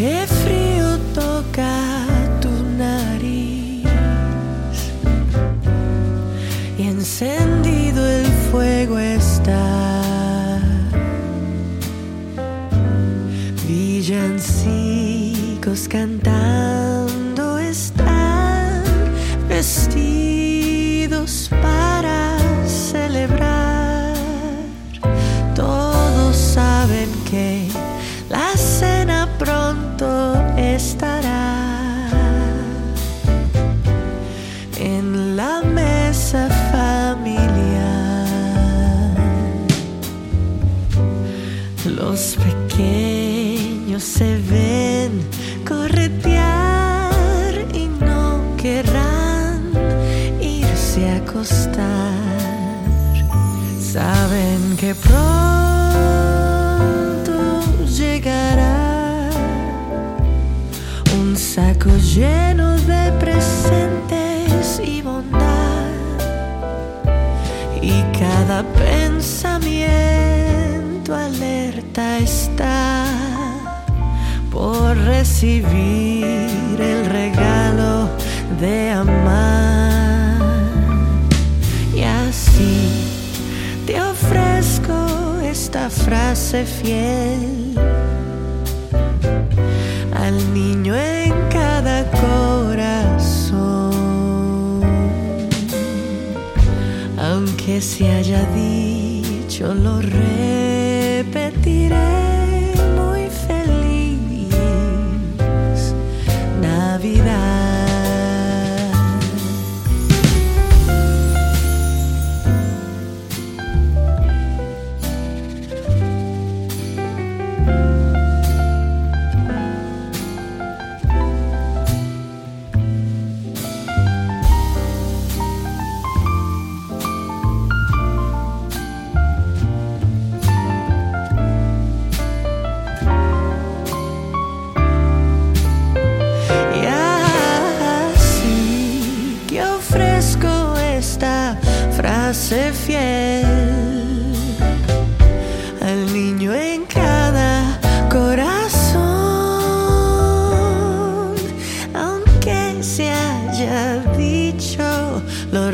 aire frío toca tu nariz y encendido el fuego está. Villancicos cantando están vestidos. Los pequeños se ven corretear y no querrán irse a acostar. Saben que pronto llegará un saco lleno de presentes y bondad y cada pensamiento alerta está por recibir el regalo de amar. Y así te ofrezco esta frase fiel al niño en cada corazón. Aunque se haya dicho, lo repetiré. Frase fiel al niño en cada corazón, aunque se haya dicho lo